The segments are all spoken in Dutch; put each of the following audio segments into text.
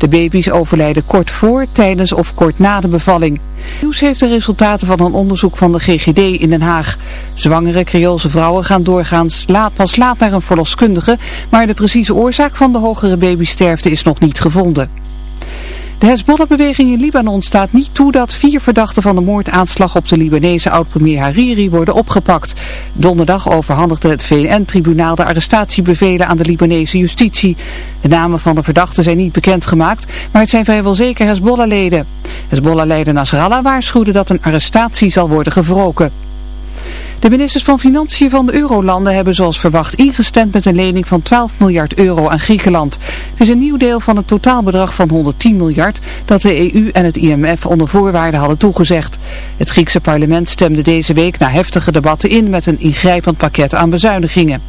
De baby's overlijden kort voor, tijdens of kort na de bevalling. Nieuws heeft de resultaten van een onderzoek van de GGD in Den Haag. Zwangere Creoolse vrouwen gaan doorgaans laat, pas laat naar een verloskundige, maar de precieze oorzaak van de hogere babysterfte is nog niet gevonden. De Hezbollah-beweging in Libanon staat niet toe dat vier verdachten van de moordaanslag op de Libanese oud-premier Hariri worden opgepakt. Donderdag overhandigde het VN-tribunaal de arrestatiebevelen aan de Libanese justitie. De namen van de verdachten zijn niet bekendgemaakt, maar het zijn vrijwel zeker Hezbollah-leden. Hezbollah-leider Nasrallah waarschuwde dat een arrestatie zal worden gewroken. De ministers van Financiën van de Eurolanden hebben zoals verwacht ingestemd met een lening van 12 miljard euro aan Griekenland. Het is een nieuw deel van het totaalbedrag van 110 miljard dat de EU en het IMF onder voorwaarden hadden toegezegd. Het Griekse parlement stemde deze week na heftige debatten in met een ingrijpend pakket aan bezuinigingen.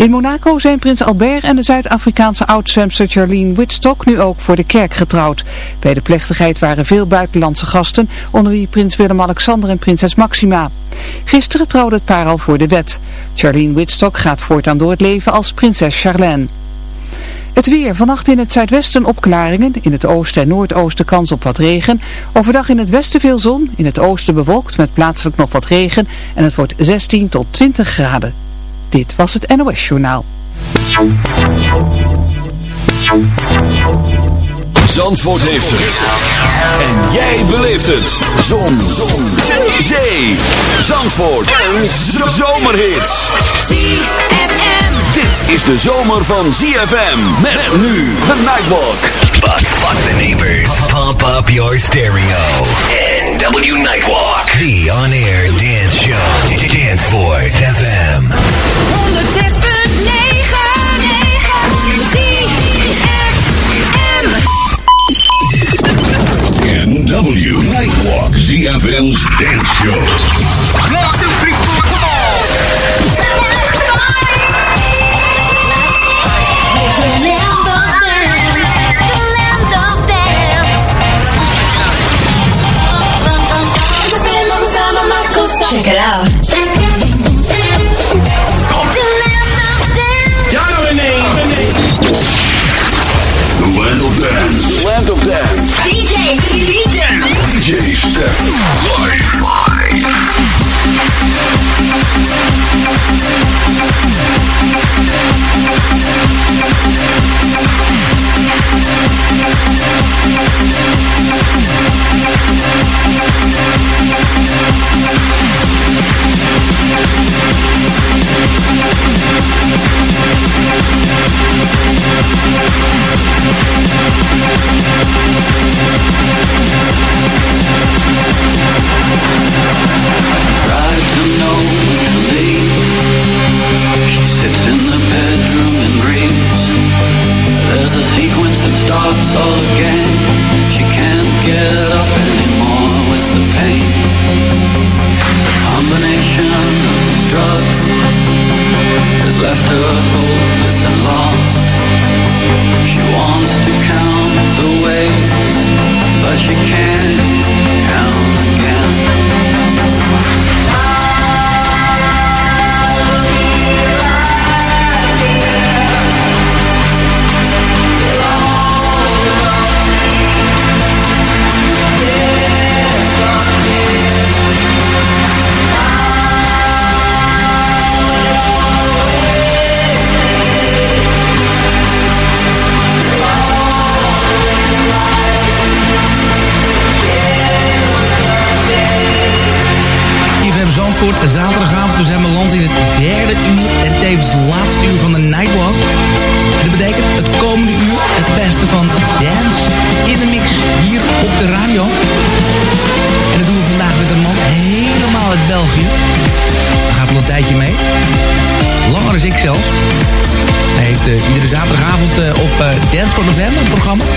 In Monaco zijn prins Albert en de Zuid-Afrikaanse oud-zwemster Charlene Whitstock nu ook voor de kerk getrouwd. Bij de plechtigheid waren veel buitenlandse gasten, onder wie prins Willem-Alexander en prinses Maxima. Gisteren trouwde het paar al voor de wet. Charlene Whitstock gaat voortaan door het leven als prinses Charlene. Het weer. Vannacht in het zuidwesten opklaringen. In het oosten en noordoosten kans op wat regen. Overdag in het westen veel zon. In het oosten bewolkt met plaatselijk nog wat regen. En het wordt 16 tot 20 graden. Dit was het NOS Journaal. Zandvoort heeft het. En jij beleeft het. Zon. Zon. Zee. Zandvoort. Een zomerhit. ZFM. Dit is de zomer van ZFM. Met nu de Nightwalk. But fuck the neighbors. Pump up your stereo. NW Nightwalk. The on-air dance show. ZFM's Dance Show. DJ Stef. Live.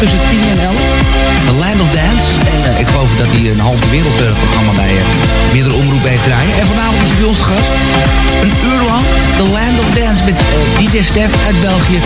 Tussen 10 en 11. The Land of Dance. En eh, ik geloof dat hij een halve wereldprogramma bij eh, meerdere omroepen heeft draaien. En vanavond is hij bij ons gast. Een uur lang The Land of Dance met eh, DJ Stef uit België.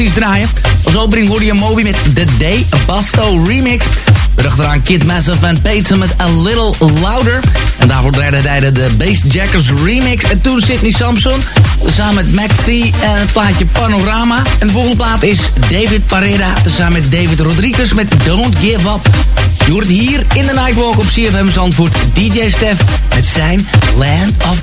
Fantastisch draaien. Als opening hoorde je Moby met The Day Basto Remix. Erachteraan Kid Massive en Peyton met A Little Louder. En daarvoor draaide hij de Bassjackers remix. En toen Sidney Samson. Samen met Maxi en het plaatje Panorama. En de volgende plaat is David Pareda. Samen met David Rodriguez met Don't Give Up. Je hoort hier in de Nightwalk op CFM Zandvoort. DJ Stef met zijn Land of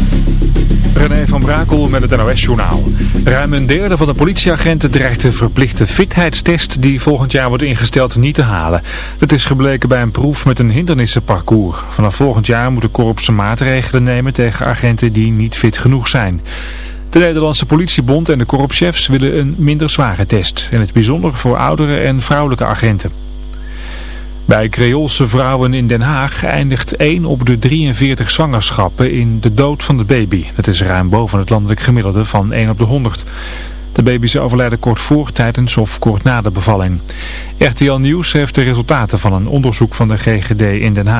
René van Brakel met het NOS-journaal. Ruim een derde van de politieagenten dreigt de verplichte fitheidstest die volgend jaar wordt ingesteld niet te halen. Dat is gebleken bij een proef met een hindernissenparcours. Vanaf volgend jaar moet de korps maatregelen nemen tegen agenten die niet fit genoeg zijn. De Nederlandse politiebond en de korpschefs willen een minder zware test. In het bijzonder voor oudere en vrouwelijke agenten. Bij Creoolse vrouwen in Den Haag eindigt 1 op de 43 zwangerschappen in de dood van de baby. Dat is ruim boven het landelijk gemiddelde van 1 op de 100. De baby's overlijden kort voor, tijdens of kort na de bevalling. RTL Nieuws heeft de resultaten van een onderzoek van de GGD in Den Haag.